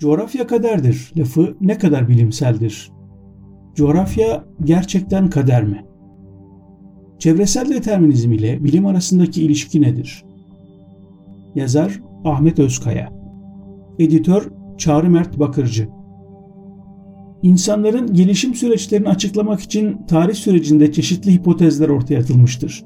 Coğrafya kaderdir lafı ne kadar bilimseldir? Coğrafya gerçekten kader mi? Çevresel determinizm ile bilim arasındaki ilişki nedir? Yazar Ahmet Özkaya Editör Çağrı Mert Bakırcı İnsanların gelişim süreçlerini açıklamak için tarih sürecinde çeşitli hipotezler ortaya atılmıştır.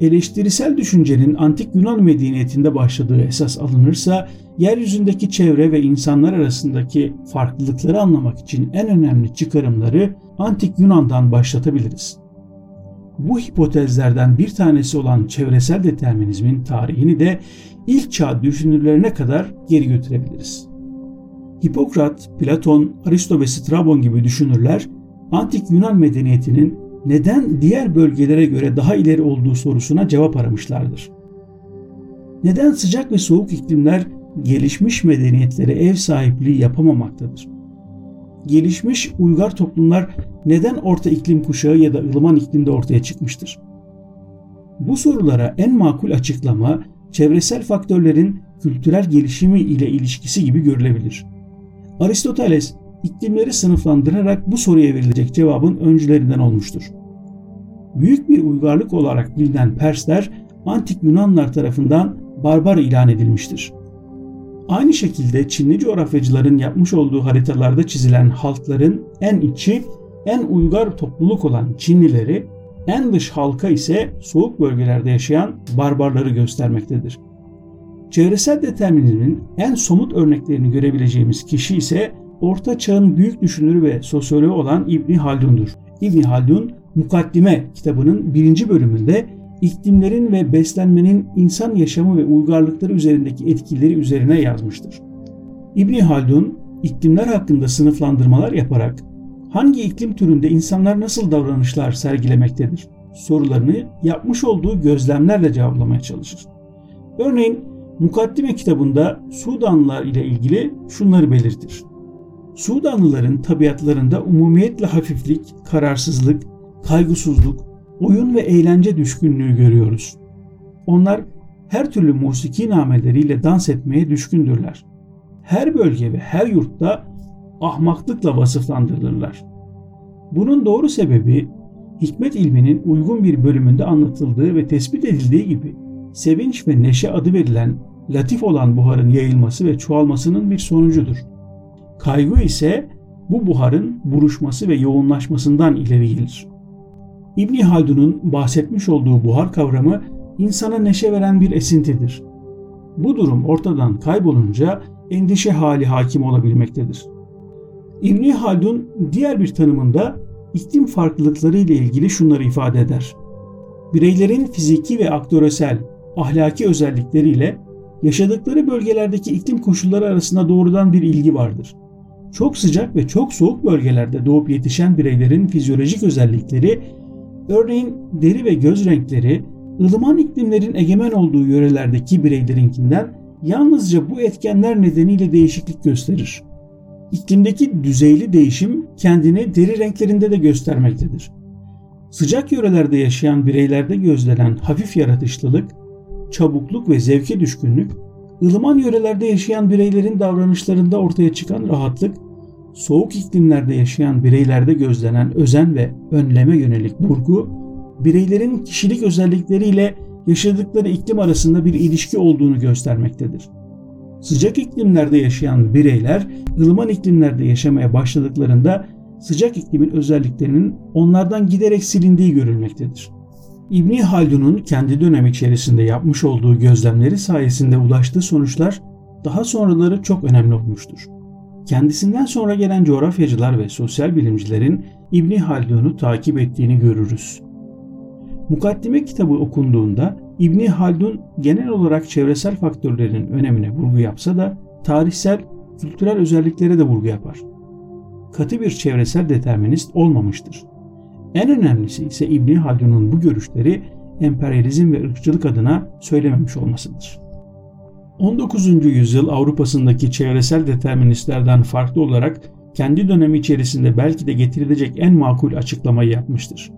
Eleştirisel düşüncenin antik Yunan medeniyetinde başladığı esas alınırsa, yeryüzündeki çevre ve insanlar arasındaki farklılıkları anlamak için en önemli çıkarımları antik Yunan'dan başlatabiliriz. Bu hipotezlerden bir tanesi olan çevresel determinizmin tarihini de ilk çağ düşünürlerine kadar geri götürebiliriz. Hipokrat, Platon, Aristo ve Strabon gibi düşünürler antik Yunan medeniyetinin neden diğer bölgelere göre daha ileri olduğu sorusuna cevap aramışlardır. Neden sıcak ve soğuk iklimler gelişmiş medeniyetlere ev sahipliği yapamamaktadır? Gelişmiş uygar toplumlar neden orta iklim kuşağı ya da ılıman iklimde ortaya çıkmıştır? Bu sorulara en makul açıklama çevresel faktörlerin kültürel gelişimi ile ilişkisi gibi görülebilir. Aristoteles iklimleri sınıflandırarak bu soruya verilecek cevabın öncülerinden olmuştur. Büyük bir uygarlık olarak bilinen Persler antik Yunanlar tarafından barbar ilan edilmiştir. Aynı şekilde Çinli coğrafyacıların yapmış olduğu haritalarda çizilen halkların en içi, en uygar topluluk olan Çinlileri, en dış halka ise soğuk bölgelerde yaşayan barbarları göstermektedir. Çevresel determinizmin en somut örneklerini görebileceğimiz kişi ise Orta Çağ'ın büyük düşünürü ve sosyoloğu olan İbni Haldun'dur. İbni Haldun, Mukaddime kitabının birinci bölümünde iklimlerin ve beslenmenin insan yaşamı ve uygarlıkları üzerindeki etkileri üzerine yazmıştır. İbni Haldun, iklimler hakkında sınıflandırmalar yaparak hangi iklim türünde insanlar nasıl davranışlar sergilemektedir sorularını yapmış olduğu gözlemlerle cevaplamaya çalışır. Örneğin Mukaddime kitabında Sudanlılar ile ilgili şunları belirtir. Sudanlıların tabiatlarında umumiyetle hafiflik, kararsızlık, kaygısızlık, oyun ve eğlence düşkünlüğü görüyoruz. Onlar her türlü musiki nameleriyle dans etmeye düşkündürler. Her bölge ve her yurtta ahmaklıkla vasıflandırılırlar. Bunun doğru sebebi hikmet ilminin uygun bir bölümünde anlatıldığı ve tespit edildiği gibi sevinç ve neşe adı verilen latif olan buharın yayılması ve çoğalmasının bir sonucudur. Kaygı ise bu buharın buruşması ve yoğunlaşmasından ileri gelir. İbni Haldun'un bahsetmiş olduğu buhar kavramı insana neşe veren bir esintidir. Bu durum ortadan kaybolunca endişe hali hakim olabilmektedir. İbni Haldun diğer bir tanımında iklim farklılıkları ile ilgili şunları ifade eder. Bireylerin fiziki ve aktöresel, ahlaki özellikleriyle yaşadıkları bölgelerdeki iklim koşulları arasında doğrudan bir ilgi vardır. Çok sıcak ve çok soğuk bölgelerde doğup yetişen bireylerin fizyolojik özellikleri, örneğin deri ve göz renkleri, ılıman iklimlerin egemen olduğu yörelerdeki bireylerinkinden yalnızca bu etkenler nedeniyle değişiklik gösterir. İklimdeki düzeyli değişim kendini deri renklerinde de göstermektedir. Sıcak yörelerde yaşayan bireylerde gözlenen hafif yaratışlılık, çabukluk ve zevke düşkünlük, ılıman yörelerde yaşayan bireylerin davranışlarında ortaya çıkan rahatlık, soğuk iklimlerde yaşayan bireylerde gözlenen özen ve önleme yönelik vurgu, bireylerin kişilik özellikleriyle yaşadıkları iklim arasında bir ilişki olduğunu göstermektedir. Sıcak iklimlerde yaşayan bireyler ılıman iklimlerde yaşamaya başladıklarında sıcak iklimin özelliklerinin onlardan giderek silindiği görülmektedir. İbni Haldun'un kendi dönem içerisinde yapmış olduğu gözlemleri sayesinde ulaştığı sonuçlar daha sonraları çok önemli olmuştur. Kendisinden sonra gelen coğrafyacılar ve sosyal bilimcilerin İbni Haldun'u takip ettiğini görürüz. Mukaddime kitabı okunduğunda İbni Haldun genel olarak çevresel faktörlerin önemine vurgu yapsa da tarihsel, kültürel özelliklere de vurgu yapar. Katı bir çevresel determinist olmamıştır. En önemlisi ise İbni Haldun'un bu görüşleri emperyalizm ve ırkçılık adına söylememiş olmasıdır. 19. yüzyıl Avrupa'sındaki çevresel deterministlerden farklı olarak kendi dönemi içerisinde belki de getirilecek en makul açıklamayı yapmıştır.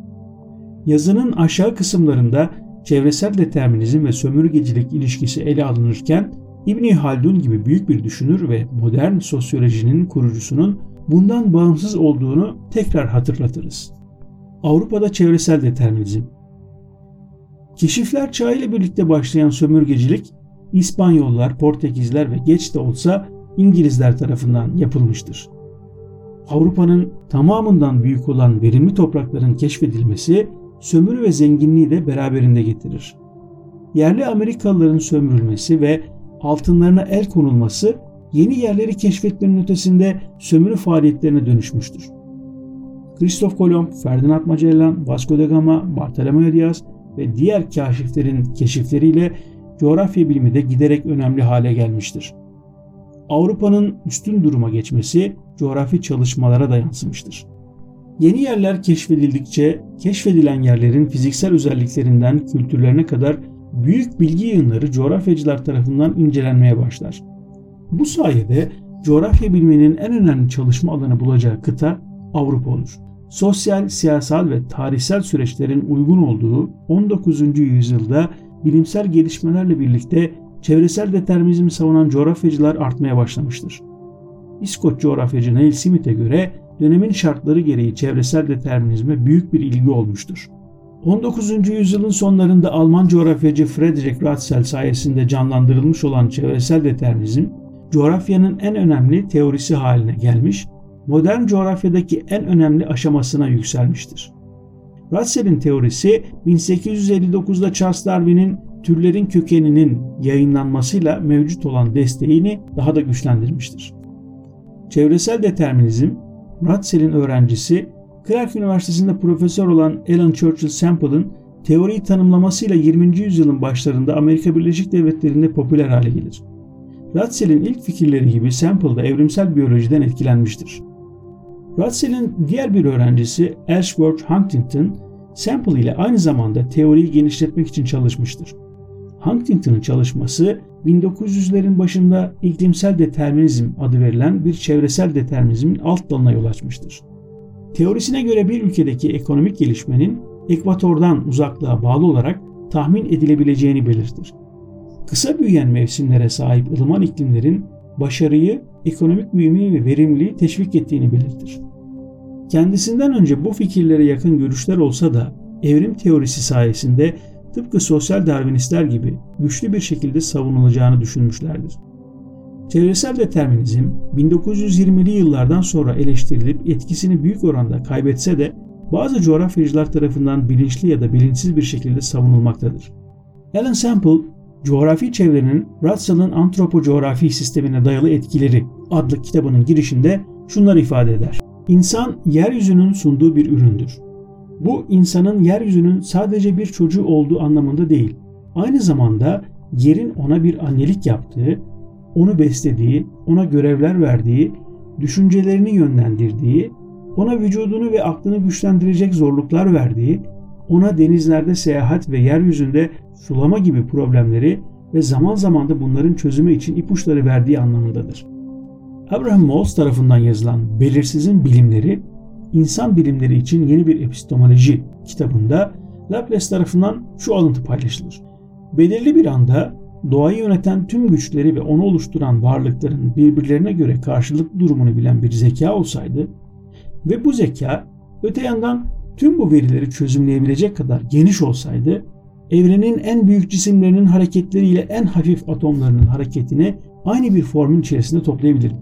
Yazının aşağı kısımlarında çevresel determinizm ve sömürgecilik ilişkisi ele alınırken İbni Haldun gibi büyük bir düşünür ve modern sosyolojinin kurucusunun bundan bağımsız olduğunu tekrar hatırlatırız. Avrupa'da çevresel determinizm Keşifler çağı ile birlikte başlayan sömürgecilik İspanyollar, Portekizler ve geç de olsa İngilizler tarafından yapılmıştır. Avrupa'nın tamamından büyük olan verimli toprakların keşfedilmesi sömürü ve zenginliği de beraberinde getirir. Yerli Amerikalıların sömürülmesi ve altınlarına el konulması yeni yerleri keşfetmenin ötesinde sömürü faaliyetlerine dönüşmüştür. Kristof Kolomb, Ferdinand Magellan, Vasco da Gama, Bartolomeo Diaz ve diğer kaşiflerin keşifleriyle coğrafya bilimi de giderek önemli hale gelmiştir. Avrupa'nın üstün duruma geçmesi coğrafi çalışmalara da yansımıştır. Yeni yerler keşfedildikçe keşfedilen yerlerin fiziksel özelliklerinden kültürlerine kadar büyük bilgi yığınları coğrafyacılar tarafından incelenmeye başlar. Bu sayede coğrafya bilmenin en önemli çalışma alanı bulacağı kıta Avrupa olur. Sosyal, siyasal ve tarihsel süreçlerin uygun olduğu 19. yüzyılda bilimsel gelişmelerle birlikte çevresel determinizmi savunan coğrafyacılar artmaya başlamıştır. İskoç coğrafyacı Neil Smith'e göre dönemin şartları gereği çevresel determinizme büyük bir ilgi olmuştur. 19. yüzyılın sonlarında Alman coğrafyacı Friedrich Ratzel sayesinde canlandırılmış olan çevresel determinizm, coğrafyanın en önemli teorisi haline gelmiş, modern coğrafyadaki en önemli aşamasına yükselmiştir. Ratzel'in teorisi 1859'da Charles Darwin'in türlerin kökeninin yayınlanmasıyla mevcut olan desteğini daha da güçlendirmiştir. Çevresel determinizm, Ratzel'in öğrencisi Clark Üniversitesi'nde profesör olan Alan Churchill Sample'ın teoriyi tanımlamasıyla 20. yüzyılın başlarında Amerika Birleşik Devletleri'nde popüler hale gelir. Ratzel'in ilk fikirleri gibi Sample da evrimsel biyolojiden etkilenmiştir. Ratzel'in diğer bir öğrencisi Ellsworth Huntington, Sample ile aynı zamanda teoriyi genişletmek için çalışmıştır. Huntington'ın çalışması 1900'lerin başında iklimsel determinizm adı verilen bir çevresel determinizmin alt dalına yol açmıştır. Teorisine göre bir ülkedeki ekonomik gelişmenin ekvatordan uzaklığa bağlı olarak tahmin edilebileceğini belirtir. Kısa büyüyen mevsimlere sahip ılıman iklimlerin başarıyı, ekonomik büyümeyi ve verimliliği teşvik ettiğini belirtir. Kendisinden önce bu fikirlere yakın görüşler olsa da evrim teorisi sayesinde tıpkı sosyal darwinistler gibi güçlü bir şekilde savunulacağını düşünmüşlerdir. Çevresel determinizm 1920'li yıllardan sonra eleştirilip etkisini büyük oranda kaybetse de bazı coğrafyacılar tarafından bilinçli ya da bilinçsiz bir şekilde savunulmaktadır. Alan Sample, Coğrafi Çevrenin Russell'ın Antropocoğrafi Sistemine Dayalı Etkileri adlı kitabının girişinde şunları ifade eder. İnsan yeryüzünün sunduğu bir üründür. Bu insanın yeryüzünün sadece bir çocuğu olduğu anlamında değil. Aynı zamanda yerin ona bir annelik yaptığı, onu beslediği, ona görevler verdiği, düşüncelerini yönlendirdiği, ona vücudunu ve aklını güçlendirecek zorluklar verdiği, ona denizlerde seyahat ve yeryüzünde sulama gibi problemleri ve zaman zaman da bunların çözümü için ipuçları verdiği anlamındadır. Abraham Moles tarafından yazılan Belirsizin Bilimleri, İnsan Bilimleri için Yeni Bir Epistemoloji kitabında Laplace tarafından şu alıntı paylaşılır. Belirli bir anda doğayı yöneten tüm güçleri ve onu oluşturan varlıkların birbirlerine göre karşılık durumunu bilen bir zeka olsaydı ve bu zeka öte yandan tüm bu verileri çözümleyebilecek kadar geniş olsaydı evrenin en büyük cisimlerinin hareketleriyle en hafif atomlarının hareketini aynı bir formun içerisinde toplayabilirdi.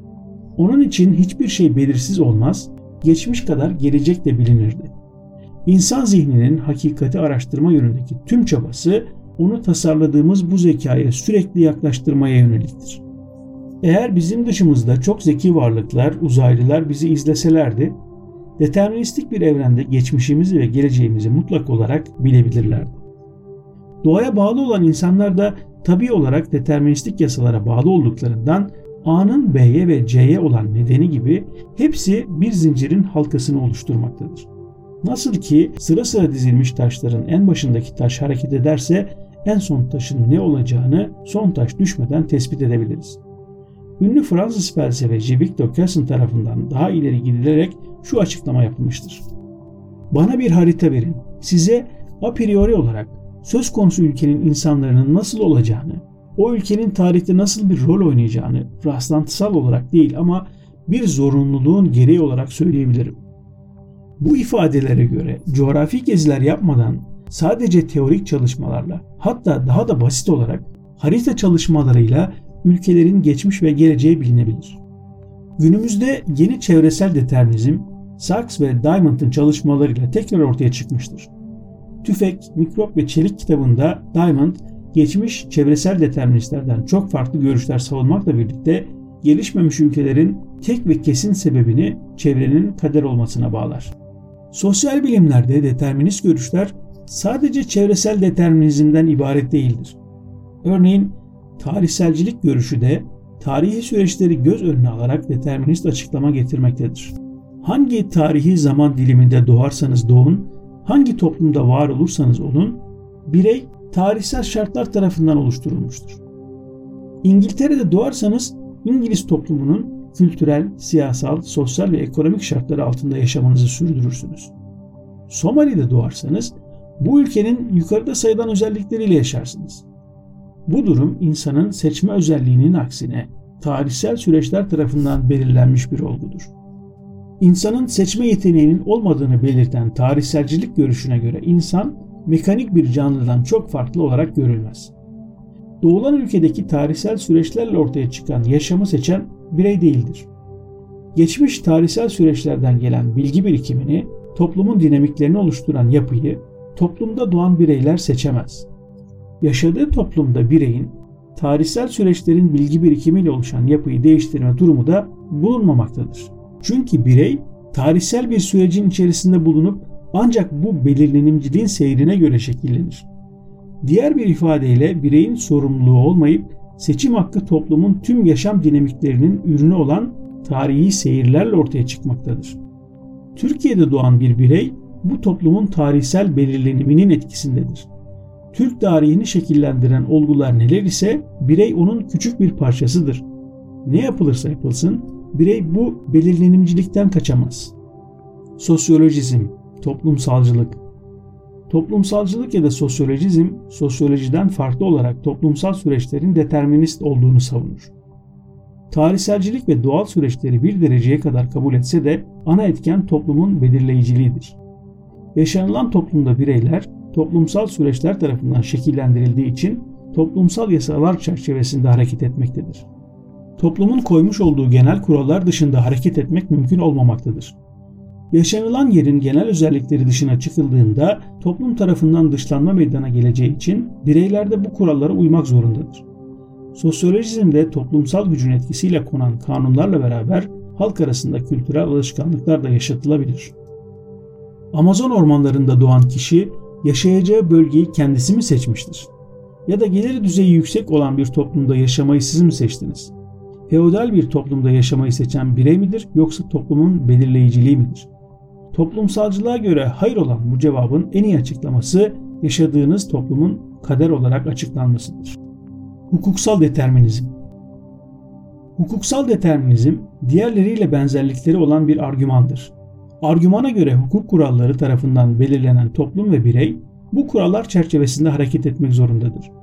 Onun için hiçbir şey belirsiz olmaz, geçmiş kadar gelecek de bilinirdi. İnsan zihninin hakikati araştırma yönündeki tüm çabası onu tasarladığımız bu zekaya sürekli yaklaştırmaya yöneliktir. Eğer bizim dışımızda çok zeki varlıklar, uzaylılar bizi izleselerdi, deterministik bir evrende geçmişimizi ve geleceğimizi mutlak olarak bilebilirlerdi. Doğaya bağlı olan insanlar da tabi olarak deterministik yasalara bağlı olduklarından A'nın B'ye ve C'ye olan nedeni gibi hepsi bir zincirin halkasını oluşturmaktadır. Nasıl ki sıra sıra dizilmiş taşların en başındaki taş hareket ederse en son taşın ne olacağını son taş düşmeden tespit edebiliriz. Ünlü Fransız felsefeci Victor Cassin tarafından daha ileri gidilerek şu açıklama yapılmıştır. Bana bir harita verin. Size a priori olarak söz konusu ülkenin insanların nasıl olacağını, o ülkenin tarihte nasıl bir rol oynayacağını rastlantısal olarak değil ama bir zorunluluğun gereği olarak söyleyebilirim. Bu ifadelere göre coğrafi geziler yapmadan sadece teorik çalışmalarla hatta daha da basit olarak harita çalışmalarıyla ülkelerin geçmiş ve geleceği bilinebilir. Günümüzde yeni çevresel determinizm Sachs ve Diamond'ın çalışmalarıyla tekrar ortaya çıkmıştır. Tüfek, Mikrop ve Çelik kitabında Diamond, geçmiş çevresel deterministlerden çok farklı görüşler savunmakla birlikte gelişmemiş ülkelerin tek ve kesin sebebini çevrenin kader olmasına bağlar. Sosyal bilimlerde determinist görüşler sadece çevresel determinizmden ibaret değildir. Örneğin tarihselcilik görüşü de tarihi süreçleri göz önüne alarak determinist açıklama getirmektedir. Hangi tarihi zaman diliminde doğarsanız doğun, hangi toplumda var olursanız olun, birey tarihsel şartlar tarafından oluşturulmuştur. İngiltere'de doğarsanız İngiliz toplumunun kültürel, siyasal, sosyal ve ekonomik şartları altında yaşamanızı sürdürürsünüz. Somali'de doğarsanız bu ülkenin yukarıda sayılan özellikleriyle yaşarsınız. Bu durum insanın seçme özelliğinin aksine tarihsel süreçler tarafından belirlenmiş bir olgudur. İnsanın seçme yeteneğinin olmadığını belirten tarihselcilik görüşüne göre insan mekanik bir canlıdan çok farklı olarak görülmez. Doğulan ülkedeki tarihsel süreçlerle ortaya çıkan yaşamı seçen birey değildir. Geçmiş tarihsel süreçlerden gelen bilgi birikimini, toplumun dinamiklerini oluşturan yapıyı toplumda doğan bireyler seçemez. Yaşadığı toplumda bireyin tarihsel süreçlerin bilgi birikimiyle oluşan yapıyı değiştirme durumu da bulunmamaktadır. Çünkü birey tarihsel bir sürecin içerisinde bulunup ancak bu belirlenimciliğin seyrine göre şekillenir. Diğer bir ifadeyle bireyin sorumluluğu olmayıp seçim hakkı toplumun tüm yaşam dinamiklerinin ürünü olan tarihi seyirlerle ortaya çıkmaktadır. Türkiye'de doğan bir birey bu toplumun tarihsel belirleniminin etkisindedir. Türk tarihini şekillendiren olgular neler ise birey onun küçük bir parçasıdır. Ne yapılırsa yapılsın birey bu belirlenimcilikten kaçamaz. Sosyolojizm, toplumsalcılık. Toplumsalcılık ya da sosyolojizm, sosyolojiden farklı olarak toplumsal süreçlerin determinist olduğunu savunur. Tarihselcilik ve doğal süreçleri bir dereceye kadar kabul etse de ana etken toplumun belirleyiciliğidir. Yaşanılan toplumda bireyler toplumsal süreçler tarafından şekillendirildiği için toplumsal yasalar çerçevesinde hareket etmektedir. Toplumun koymuş olduğu genel kurallar dışında hareket etmek mümkün olmamaktadır. Yaşanılan yerin genel özellikleri dışına çıkıldığında toplum tarafından dışlanma meydana geleceği için bireyler de bu kurallara uymak zorundadır. Sosyolojizmde toplumsal gücün etkisiyle konan kanunlarla beraber halk arasında kültürel alışkanlıklar da yaşatılabilir. Amazon ormanlarında doğan kişi yaşayacağı bölgeyi kendisi mi seçmiştir? Ya da geliri düzeyi yüksek olan bir toplumda yaşamayı siz mi seçtiniz? Feodal bir toplumda yaşamayı seçen birey midir yoksa toplumun belirleyiciliği midir? Toplumsalcılığa göre hayır olan bu cevabın en iyi açıklaması yaşadığınız toplumun kader olarak açıklanmasıdır. Hukuksal determinizm Hukuksal determinizm diğerleriyle benzerlikleri olan bir argümandır. Argümana göre hukuk kuralları tarafından belirlenen toplum ve birey bu kurallar çerçevesinde hareket etmek zorundadır.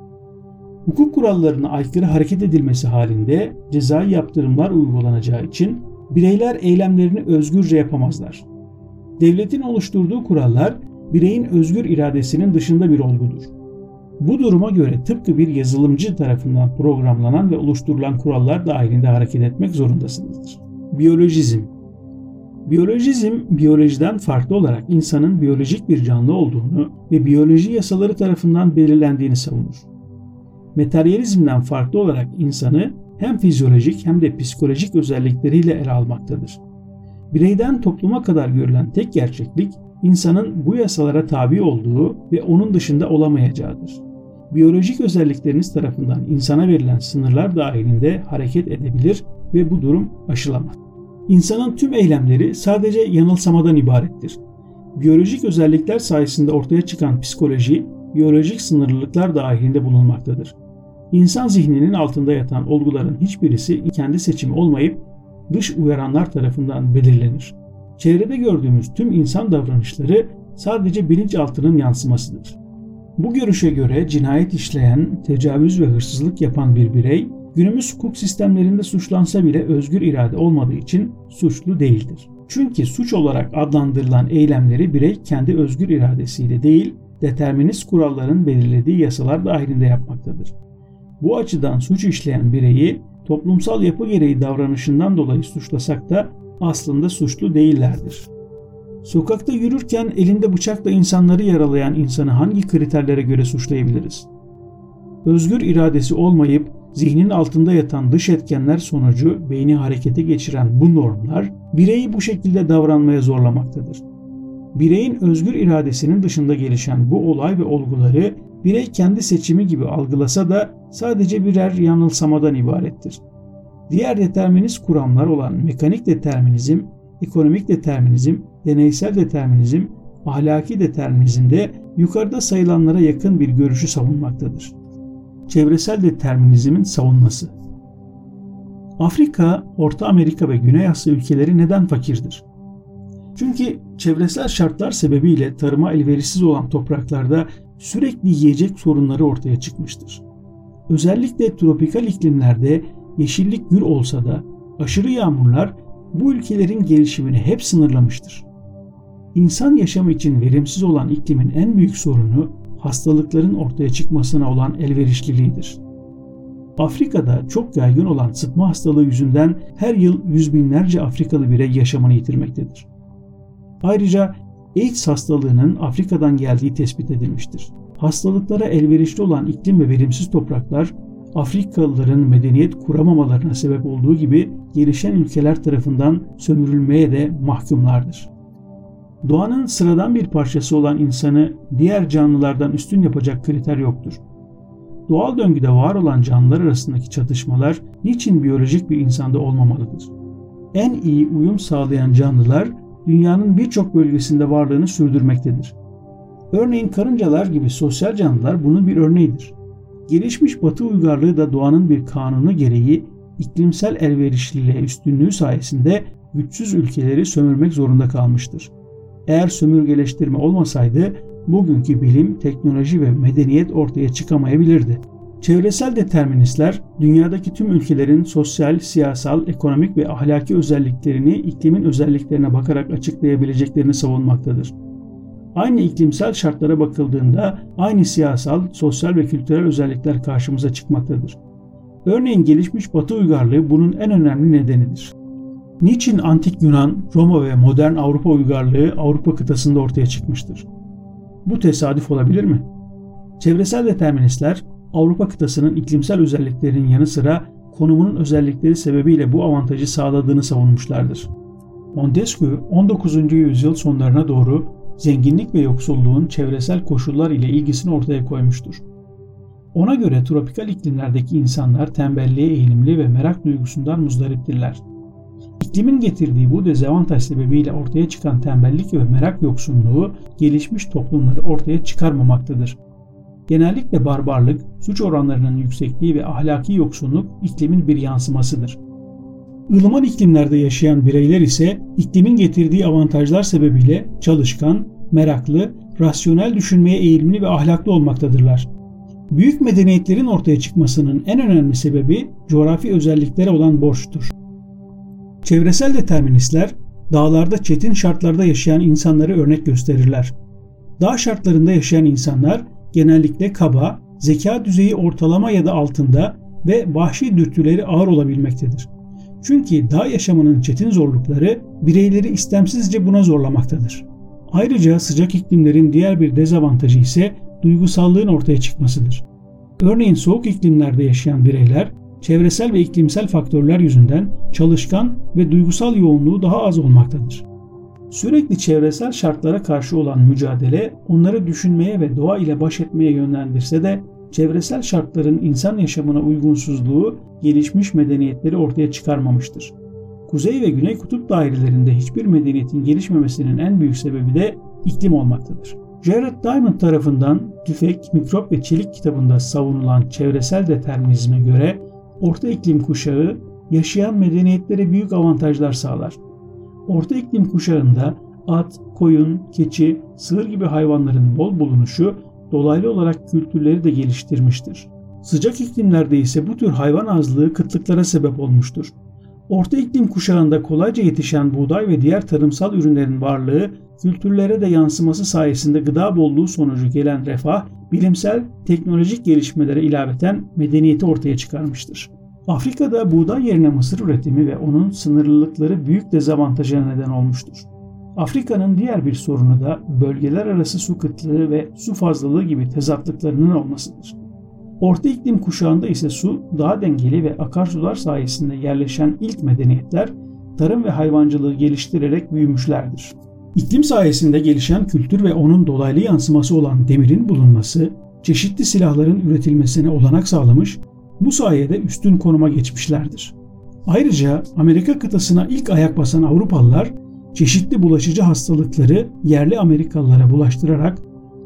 Hukuk kurallarına aykırı hareket edilmesi halinde cezai yaptırımlar uygulanacağı için bireyler eylemlerini özgürce yapamazlar. Devletin oluşturduğu kurallar bireyin özgür iradesinin dışında bir olgudur. Bu duruma göre tıpkı bir yazılımcı tarafından programlanan ve oluşturulan kurallar dahilinde hareket etmek zorundasınızdır. Biyolojizm Biyolojizm, biyolojiden farklı olarak insanın biyolojik bir canlı olduğunu ve biyoloji yasaları tarafından belirlendiğini savunur. Materyalizmden farklı olarak insanı hem fizyolojik hem de psikolojik özellikleriyle ele almaktadır. Bireyden topluma kadar görülen tek gerçeklik insanın bu yasalara tabi olduğu ve onun dışında olamayacağıdır. Biyolojik özellikleriniz tarafından insana verilen sınırlar dahilinde hareket edebilir ve bu durum aşılamaz. İnsanın tüm eylemleri sadece yanılsamadan ibarettir. Biyolojik özellikler sayesinde ortaya çıkan psikoloji, biyolojik sınırlılıklar dahilinde bulunmaktadır. İnsan zihninin altında yatan olguların hiçbirisi kendi seçimi olmayıp dış uyaranlar tarafından belirlenir. Çevrede gördüğümüz tüm insan davranışları sadece bilinçaltının yansımasıdır. Bu görüşe göre cinayet işleyen, tecavüz ve hırsızlık yapan bir birey günümüz hukuk sistemlerinde suçlansa bile özgür irade olmadığı için suçlu değildir. Çünkü suç olarak adlandırılan eylemleri birey kendi özgür iradesiyle değil, determinist kuralların belirlediği yasalar dahilinde yapmaktadır. Bu açıdan suç işleyen bireyi toplumsal yapı gereği davranışından dolayı suçlasak da aslında suçlu değillerdir. Sokakta yürürken elinde bıçakla insanları yaralayan insanı hangi kriterlere göre suçlayabiliriz? Özgür iradesi olmayıp zihnin altında yatan dış etkenler sonucu beyni harekete geçiren bu normlar bireyi bu şekilde davranmaya zorlamaktadır. Bireyin özgür iradesinin dışında gelişen bu olay ve olguları birey kendi seçimi gibi algılasa da sadece birer yanılsamadan ibarettir. Diğer determinist kuramlar olan mekanik determinizm, ekonomik determinizm, deneysel determinizm, ahlaki determinizm de yukarıda sayılanlara yakın bir görüşü savunmaktadır. Çevresel determinizmin savunması Afrika, Orta Amerika ve Güney Asya ülkeleri neden fakirdir? Çünkü çevresel şartlar sebebiyle tarıma elverişsiz olan topraklarda sürekli yiyecek sorunları ortaya çıkmıştır. Özellikle tropikal iklimlerde yeşillik gür olsa da aşırı yağmurlar bu ülkelerin gelişimini hep sınırlamıştır. İnsan yaşamı için verimsiz olan iklimin en büyük sorunu hastalıkların ortaya çıkmasına olan elverişliliğidir. Afrika'da çok yaygın olan sıtma hastalığı yüzünden her yıl yüz binlerce Afrikalı birey yaşamını yitirmektedir. Ayrıca AIDS hastalığının Afrika'dan geldiği tespit edilmiştir. Hastalıklara elverişli olan iklim ve verimsiz topraklar Afrikalıların medeniyet kuramamalarına sebep olduğu gibi gelişen ülkeler tarafından sömürülmeye de mahkumlardır. Doğanın sıradan bir parçası olan insanı diğer canlılardan üstün yapacak kriter yoktur. Doğal döngüde var olan canlılar arasındaki çatışmalar niçin biyolojik bir insanda olmamalıdır? En iyi uyum sağlayan canlılar dünyanın birçok bölgesinde varlığını sürdürmektedir. Örneğin karıncalar gibi sosyal canlılar bunun bir örneğidir. Gelişmiş batı uygarlığı da doğanın bir kanunu gereği iklimsel elverişliliğe üstünlüğü sayesinde güçsüz ülkeleri sömürmek zorunda kalmıştır. Eğer sömürgeleştirme olmasaydı bugünkü bilim, teknoloji ve medeniyet ortaya çıkamayabilirdi. Çevresel deterministler dünyadaki tüm ülkelerin sosyal, siyasal, ekonomik ve ahlaki özelliklerini iklimin özelliklerine bakarak açıklayabileceklerini savunmaktadır. Aynı iklimsel şartlara bakıldığında aynı siyasal, sosyal ve kültürel özellikler karşımıza çıkmaktadır. Örneğin gelişmiş Batı uygarlığı bunun en önemli nedenidir. Niçin antik Yunan, Roma ve modern Avrupa uygarlığı Avrupa kıtasında ortaya çıkmıştır? Bu tesadüf olabilir mi? Çevresel deterministler Avrupa kıtasının iklimsel özelliklerinin yanı sıra konumunun özellikleri sebebiyle bu avantajı sağladığını savunmuşlardır. Montesquieu 19. yüzyıl sonlarına doğru zenginlik ve yoksulluğun çevresel koşullar ile ilgisini ortaya koymuştur. Ona göre tropikal iklimlerdeki insanlar tembelliğe eğilimli ve merak duygusundan muzdariptirler. İklimin getirdiği bu dezavantaj sebebiyle ortaya çıkan tembellik ve merak yoksunluğu gelişmiş toplumları ortaya çıkarmamaktadır. Genellikle barbarlık, suç oranlarının yüksekliği ve ahlaki yoksunluk iklimin bir yansımasıdır. Ilıman iklimlerde yaşayan bireyler ise iklimin getirdiği avantajlar sebebiyle çalışkan, meraklı, rasyonel düşünmeye eğilimli ve ahlaklı olmaktadırlar. Büyük medeniyetlerin ortaya çıkmasının en önemli sebebi coğrafi özelliklere olan borçtur. Çevresel deterministler dağlarda çetin şartlarda yaşayan insanları örnek gösterirler. Dağ şartlarında yaşayan insanlar genellikle kaba, zeka düzeyi ortalama ya da altında ve vahşi dürtüleri ağır olabilmektedir. Çünkü dağ yaşamının çetin zorlukları bireyleri istemsizce buna zorlamaktadır. Ayrıca sıcak iklimlerin diğer bir dezavantajı ise duygusallığın ortaya çıkmasıdır. Örneğin soğuk iklimlerde yaşayan bireyler çevresel ve iklimsel faktörler yüzünden çalışkan ve duygusal yoğunluğu daha az olmaktadır. Sürekli çevresel şartlara karşı olan mücadele onları düşünmeye ve doğa ile baş etmeye yönlendirse de çevresel şartların insan yaşamına uygunsuzluğu gelişmiş medeniyetleri ortaya çıkarmamıştır. Kuzey ve Güney kutup dairelerinde hiçbir medeniyetin gelişmemesinin en büyük sebebi de iklim olmaktadır. Jared Diamond tarafından Tüfek, Mikrop ve Çelik kitabında savunulan çevresel determinizme göre orta iklim kuşağı yaşayan medeniyetlere büyük avantajlar sağlar. Orta iklim kuşağında at, koyun, keçi, sığır gibi hayvanların bol bulunuşu dolaylı olarak kültürleri de geliştirmiştir. Sıcak iklimlerde ise bu tür hayvan azlığı kıtlıklara sebep olmuştur. Orta iklim kuşağında kolayca yetişen buğday ve diğer tarımsal ürünlerin varlığı, kültürlere de yansıması sayesinde gıda bolluğu sonucu gelen refah, bilimsel, teknolojik gelişmelere ilaveten medeniyeti ortaya çıkarmıştır. Afrika'da buğday yerine mısır üretimi ve onun sınırlılıkları büyük dezavantaja neden olmuştur. Afrika'nın diğer bir sorunu da bölgeler arası su kıtlığı ve su fazlalığı gibi tezatlıklarının olmasıdır. Orta iklim kuşağında ise su daha dengeli ve akarsular sayesinde yerleşen ilk medeniyetler tarım ve hayvancılığı geliştirerek büyümüşlerdir. İklim sayesinde gelişen kültür ve onun dolaylı yansıması olan demirin bulunması, çeşitli silahların üretilmesine olanak sağlamış, bu sayede üstün konuma geçmişlerdir. Ayrıca Amerika kıtasına ilk ayak basan Avrupalılar çeşitli bulaşıcı hastalıkları yerli Amerikalılara bulaştırarak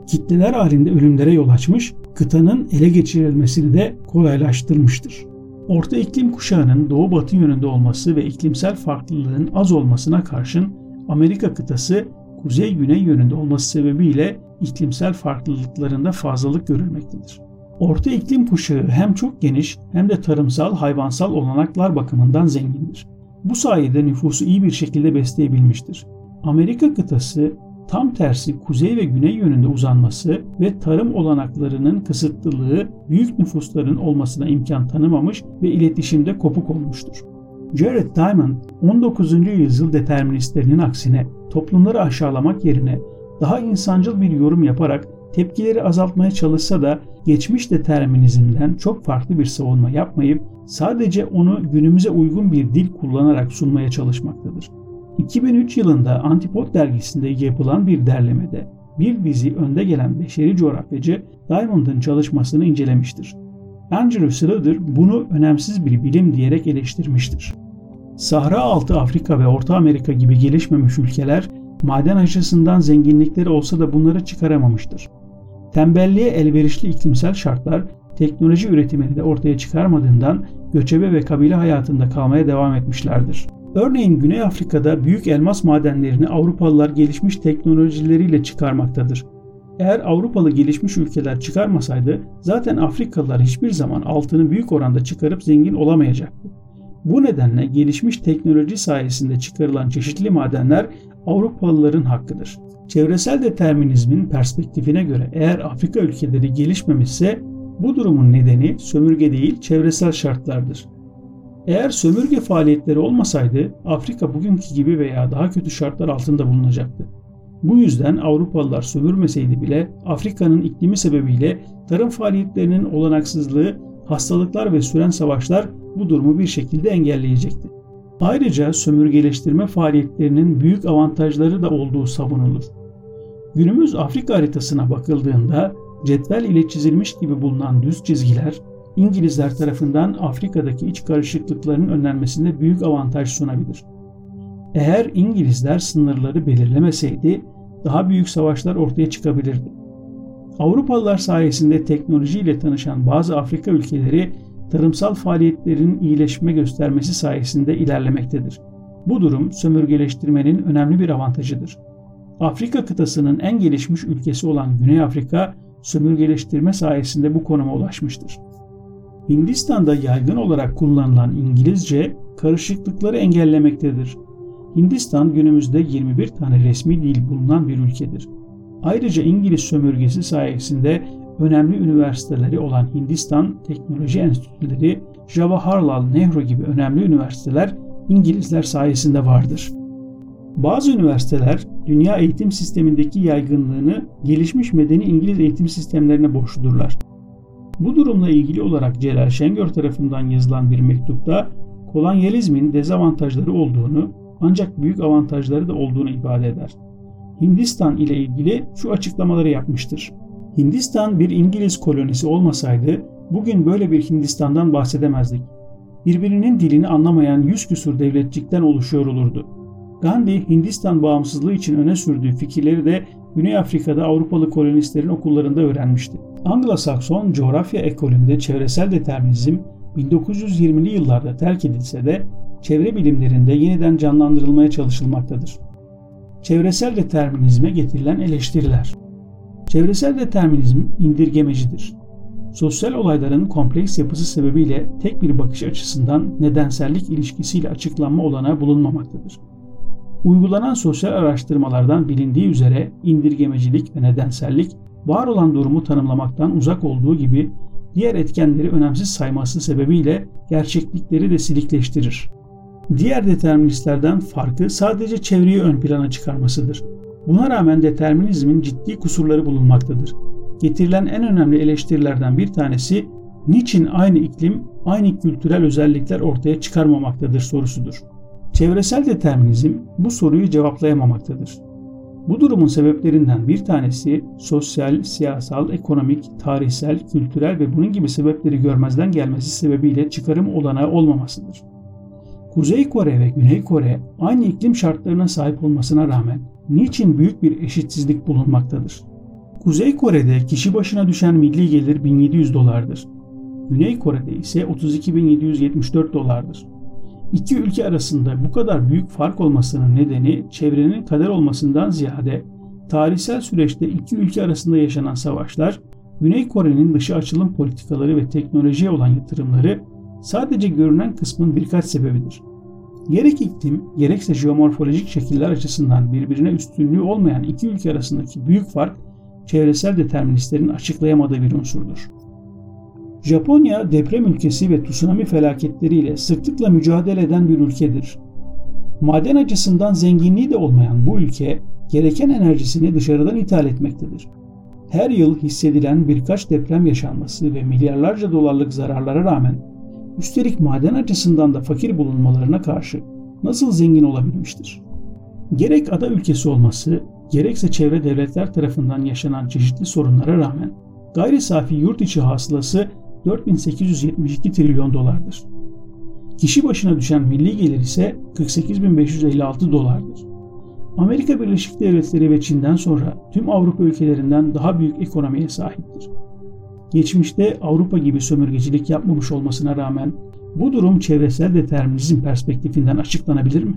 kitleler halinde ölümlere yol açmış, kıtanın ele geçirilmesini de kolaylaştırmıştır. Orta iklim kuşağının doğu batı yönünde olması ve iklimsel farklılığın az olmasına karşın Amerika kıtası kuzey güney yönünde olması sebebiyle iklimsel farklılıklarında fazlalık görülmektedir. Orta iklim kuşağı hem çok geniş hem de tarımsal hayvansal olanaklar bakımından zengindir. Bu sayede nüfusu iyi bir şekilde besleyebilmiştir. Amerika kıtası tam tersi kuzey ve güney yönünde uzanması ve tarım olanaklarının kısıtlılığı büyük nüfusların olmasına imkan tanımamış ve iletişimde kopuk olmuştur. Jared Diamond 19. yüzyıl deterministlerinin aksine toplumları aşağılamak yerine daha insancıl bir yorum yaparak tepkileri azaltmaya çalışsa da geçmiş determinizmden çok farklı bir savunma yapmayıp sadece onu günümüze uygun bir dil kullanarak sunmaya çalışmaktadır. 2003 yılında Antipod dergisinde yapılan bir derlemede bir dizi önde gelen beşeri coğrafyacı Diamond'ın çalışmasını incelemiştir. Andrew Schroeder bunu önemsiz bir bilim diyerek eleştirmiştir. Sahra altı Afrika ve Orta Amerika gibi gelişmemiş ülkeler maden açısından zenginlikleri olsa da bunları çıkaramamıştır. Tembelliğe elverişli iklimsel şartlar teknoloji üretimini de ortaya çıkarmadığından göçebe ve kabile hayatında kalmaya devam etmişlerdir. Örneğin Güney Afrika'da büyük elmas madenlerini Avrupalılar gelişmiş teknolojileriyle çıkarmaktadır. Eğer Avrupalı gelişmiş ülkeler çıkarmasaydı zaten Afrikalılar hiçbir zaman altını büyük oranda çıkarıp zengin olamayacaktı. Bu nedenle gelişmiş teknoloji sayesinde çıkarılan çeşitli madenler Avrupalıların hakkıdır. Çevresel determinizmin perspektifine göre eğer Afrika ülkeleri gelişmemişse bu durumun nedeni sömürge değil çevresel şartlardır. Eğer sömürge faaliyetleri olmasaydı Afrika bugünkü gibi veya daha kötü şartlar altında bulunacaktı. Bu yüzden Avrupalılar sömürmeseydi bile Afrika'nın iklimi sebebiyle tarım faaliyetlerinin olanaksızlığı, hastalıklar ve süren savaşlar bu durumu bir şekilde engelleyecekti. Ayrıca sömürgeleştirme faaliyetlerinin büyük avantajları da olduğu savunulur. Günümüz Afrika haritasına bakıldığında cetvel ile çizilmiş gibi bulunan düz çizgiler İngilizler tarafından Afrika'daki iç karışıklıkların önlenmesinde büyük avantaj sunabilir. Eğer İngilizler sınırları belirlemeseydi daha büyük savaşlar ortaya çıkabilirdi. Avrupalılar sayesinde teknolojiyle tanışan bazı Afrika ülkeleri tarımsal faaliyetlerin iyileşme göstermesi sayesinde ilerlemektedir. Bu durum sömürgeleştirmenin önemli bir avantajıdır. Afrika kıtasının en gelişmiş ülkesi olan Güney Afrika sömürgeleştirme sayesinde bu konuma ulaşmıştır. Hindistan'da yaygın olarak kullanılan İngilizce karışıklıkları engellemektedir. Hindistan günümüzde 21 tane resmi dil bulunan bir ülkedir. Ayrıca İngiliz sömürgesi sayesinde önemli üniversiteleri olan Hindistan Teknoloji Enstitüleri, Jawaharlal Nehru gibi önemli üniversiteler İngilizler sayesinde vardır. Bazı üniversiteler dünya eğitim sistemindeki yaygınlığını gelişmiş medeni İngiliz eğitim sistemlerine borçludurlar. Bu durumla ilgili olarak Celal Şengör tarafından yazılan bir mektupta kolonyalizmin dezavantajları olduğunu ancak büyük avantajları da olduğunu ifade eder. Hindistan ile ilgili şu açıklamaları yapmıştır. Hindistan bir İngiliz kolonisi olmasaydı bugün böyle bir Hindistan'dan bahsedemezdik. Birbirinin dilini anlamayan yüz küsur devletçikten oluşuyor olurdu. Gandhi Hindistan bağımsızlığı için öne sürdüğü fikirleri de Güney Afrika'da Avrupalı kolonistlerin okullarında öğrenmişti. Anglo-Sakson coğrafya ekolünde çevresel determinizm 1920'li yıllarda terk edilse de çevre bilimlerinde yeniden canlandırılmaya çalışılmaktadır. Çevresel determinizme getirilen eleştiriler Çevresel determinizm indirgemecidir. Sosyal olayların kompleks yapısı sebebiyle tek bir bakış açısından nedensellik ilişkisiyle açıklanma olanağı bulunmamaktadır. Uygulanan sosyal araştırmalardan bilindiği üzere indirgemecilik ve nedensellik var olan durumu tanımlamaktan uzak olduğu gibi diğer etkenleri önemsiz sayması sebebiyle gerçeklikleri de silikleştirir. Diğer deterministlerden farkı sadece çevreyi ön plana çıkarmasıdır. Buna rağmen determinizmin ciddi kusurları bulunmaktadır. Getirilen en önemli eleştirilerden bir tanesi niçin aynı iklim aynı kültürel özellikler ortaya çıkarmamaktadır sorusudur. Çevresel determinizm bu soruyu cevaplayamamaktadır. Bu durumun sebeplerinden bir tanesi sosyal, siyasal, ekonomik, tarihsel, kültürel ve bunun gibi sebepleri görmezden gelmesi sebebiyle çıkarım olanağı olmamasıdır. Kuzey Kore ve Güney Kore aynı iklim şartlarına sahip olmasına rağmen niçin büyük bir eşitsizlik bulunmaktadır? Kuzey Kore'de kişi başına düşen milli gelir 1700 dolardır. Güney Kore'de ise 32.774 dolardır. İki ülke arasında bu kadar büyük fark olmasının nedeni çevrenin kader olmasından ziyade tarihsel süreçte iki ülke arasında yaşanan savaşlar, Güney Kore'nin dışı açılım politikaları ve teknolojiye olan yatırımları sadece görünen kısmın birkaç sebebidir. Gerek iklim, gerekse jeomorfolojik şekiller açısından birbirine üstünlüğü olmayan iki ülke arasındaki büyük fark, çevresel deterministlerin açıklayamadığı bir unsurdur. Japonya deprem ülkesi ve tsunami felaketleriyle sıklıkla mücadele eden bir ülkedir. Maden açısından zenginliği de olmayan bu ülke gereken enerjisini dışarıdan ithal etmektedir. Her yıl hissedilen birkaç deprem yaşanması ve milyarlarca dolarlık zararlara rağmen üstelik maden açısından da fakir bulunmalarına karşı nasıl zengin olabilmiştir? Gerek ada ülkesi olması, gerekse çevre devletler tarafından yaşanan çeşitli sorunlara rağmen gayri safi yurt içi hasılası 4872 trilyon dolardır. Kişi başına düşen milli gelir ise 48.556 dolardır. Amerika Birleşik Devletleri ve Çin'den sonra tüm Avrupa ülkelerinden daha büyük ekonomiye sahiptir. Geçmişte Avrupa gibi sömürgecilik yapmamış olmasına rağmen bu durum çevresel determinizm perspektifinden açıklanabilir mi?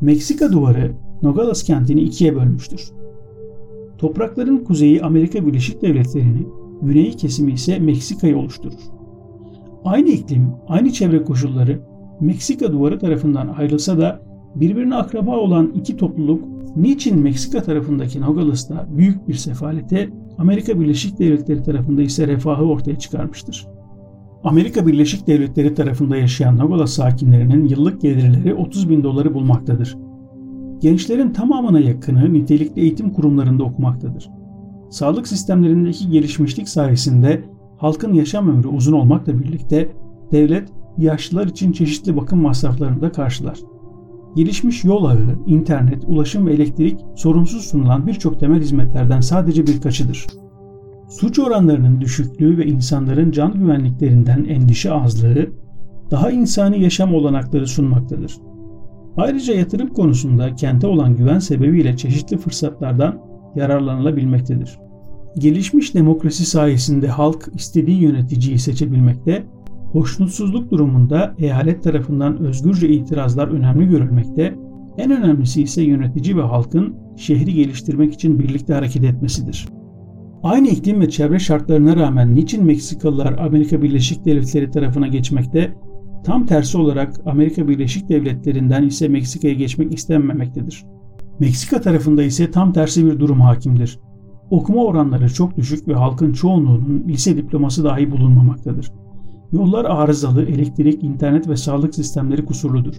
Meksika duvarı Nogales kentini ikiye bölmüştür. Toprakların kuzeyi Amerika Birleşik Devletleri'ni, güneyi kesimi ise Meksika'yı oluşturur. Aynı iklim, aynı çevre koşulları Meksika duvarı tarafından ayrılsa da birbirine akraba olan iki topluluk niçin Meksika tarafındaki Nogales'ta büyük bir sefalete, Amerika Birleşik Devletleri tarafında ise refahı ortaya çıkarmıştır. Amerika Birleşik Devletleri tarafında yaşayan Nogales sakinlerinin yıllık gelirleri 30 bin doları bulmaktadır. Gençlerin tamamına yakını nitelikli eğitim kurumlarında okumaktadır. Sağlık sistemlerindeki gelişmişlik sayesinde halkın yaşam ömrü uzun olmakla birlikte devlet yaşlılar için çeşitli bakım masraflarını da karşılar. Gelişmiş yol ağı, internet, ulaşım ve elektrik sorunsuz sunulan birçok temel hizmetlerden sadece birkaçıdır. Suç oranlarının düşüklüğü ve insanların can güvenliklerinden endişe azlığı daha insani yaşam olanakları sunmaktadır. Ayrıca yatırım konusunda kente olan güven sebebiyle çeşitli fırsatlardan yararlanılabilmektedir. Gelişmiş demokrasi sayesinde halk istediği yöneticiyi seçebilmekte, hoşnutsuzluk durumunda eyalet tarafından özgürce itirazlar önemli görülmekte, en önemlisi ise yönetici ve halkın şehri geliştirmek için birlikte hareket etmesidir. Aynı iklim ve çevre şartlarına rağmen niçin Meksikalılar Amerika Birleşik Devletleri tarafına geçmekte, tam tersi olarak Amerika Birleşik Devletleri'nden ise Meksika'ya geçmek istenmemektedir. Meksika tarafında ise tam tersi bir durum hakimdir. Okuma oranları çok düşük ve halkın çoğunluğunun lise diploması dahi bulunmamaktadır. Yollar arızalı, elektrik, internet ve sağlık sistemleri kusurludur.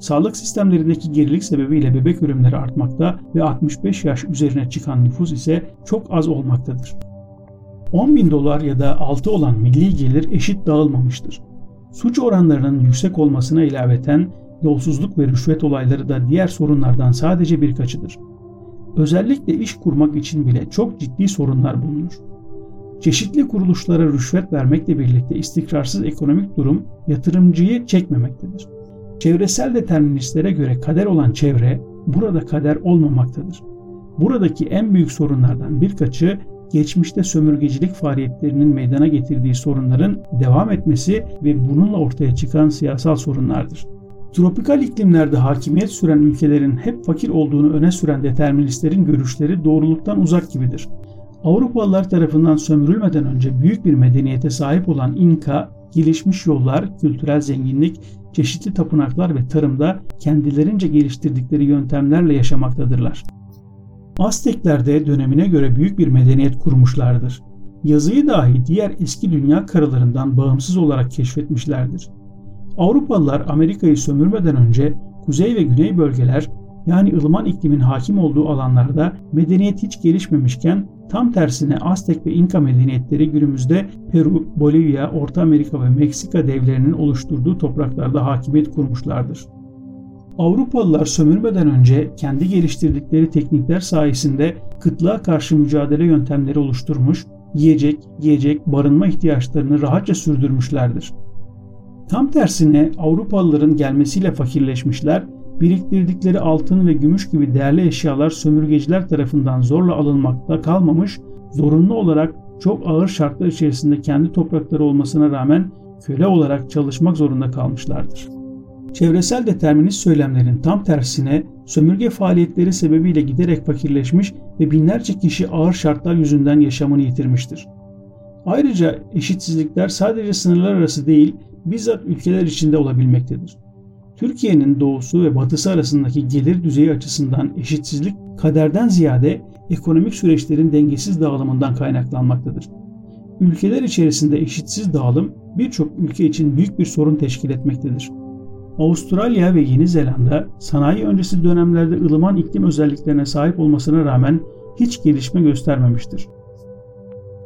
Sağlık sistemlerindeki gerilik sebebiyle bebek ölümleri artmakta ve 65 yaş üzerine çıkan nüfus ise çok az olmaktadır. 10 bin dolar ya da altı olan milli gelir eşit dağılmamıştır. Suç oranlarının yüksek olmasına ilaveten yolsuzluk ve rüşvet olayları da diğer sorunlardan sadece birkaçıdır. Özellikle iş kurmak için bile çok ciddi sorunlar bulunur. Çeşitli kuruluşlara rüşvet vermekle birlikte istikrarsız ekonomik durum yatırımcıyı çekmemektedir. Çevresel deterministlere göre kader olan çevre burada kader olmamaktadır. Buradaki en büyük sorunlardan birkaçı geçmişte sömürgecilik faaliyetlerinin meydana getirdiği sorunların devam etmesi ve bununla ortaya çıkan siyasal sorunlardır. Tropikal iklimlerde hakimiyet süren ülkelerin hep fakir olduğunu öne süren deterministlerin görüşleri doğruluktan uzak gibidir. Avrupalılar tarafından sömürülmeden önce büyük bir medeniyete sahip olan İnka, gelişmiş yollar, kültürel zenginlik, çeşitli tapınaklar ve tarımda kendilerince geliştirdikleri yöntemlerle yaşamaktadırlar. Aztekler de dönemine göre büyük bir medeniyet kurmuşlardır. Yazıyı dahi diğer eski dünya karalarından bağımsız olarak keşfetmişlerdir. Avrupalılar Amerika'yı sömürmeden önce kuzey ve güney bölgeler yani ılıman iklimin hakim olduğu alanlarda medeniyet hiç gelişmemişken tam tersine Aztek ve İnka medeniyetleri günümüzde Peru, Bolivya, Orta Amerika ve Meksika devlerinin oluşturduğu topraklarda hakimiyet kurmuşlardır. Avrupalılar sömürmeden önce kendi geliştirdikleri teknikler sayesinde kıtlığa karşı mücadele yöntemleri oluşturmuş, yiyecek, yiyecek, barınma ihtiyaçlarını rahatça sürdürmüşlerdir. Tam tersine Avrupalıların gelmesiyle fakirleşmişler, biriktirdikleri altın ve gümüş gibi değerli eşyalar sömürgeciler tarafından zorla alınmakta kalmamış, zorunlu olarak çok ağır şartlar içerisinde kendi toprakları olmasına rağmen köle olarak çalışmak zorunda kalmışlardır. Çevresel determinist söylemlerin tam tersine sömürge faaliyetleri sebebiyle giderek fakirleşmiş ve binlerce kişi ağır şartlar yüzünden yaşamını yitirmiştir. Ayrıca eşitsizlikler sadece sınırlar arası değil, bizzat ülkeler içinde olabilmektedir. Türkiye'nin doğusu ve batısı arasındaki gelir düzeyi açısından eşitsizlik kaderden ziyade ekonomik süreçlerin dengesiz dağılımından kaynaklanmaktadır. Ülkeler içerisinde eşitsiz dağılım birçok ülke için büyük bir sorun teşkil etmektedir. Avustralya ve Yeni Zelanda sanayi öncesi dönemlerde ılıman iklim özelliklerine sahip olmasına rağmen hiç gelişme göstermemiştir.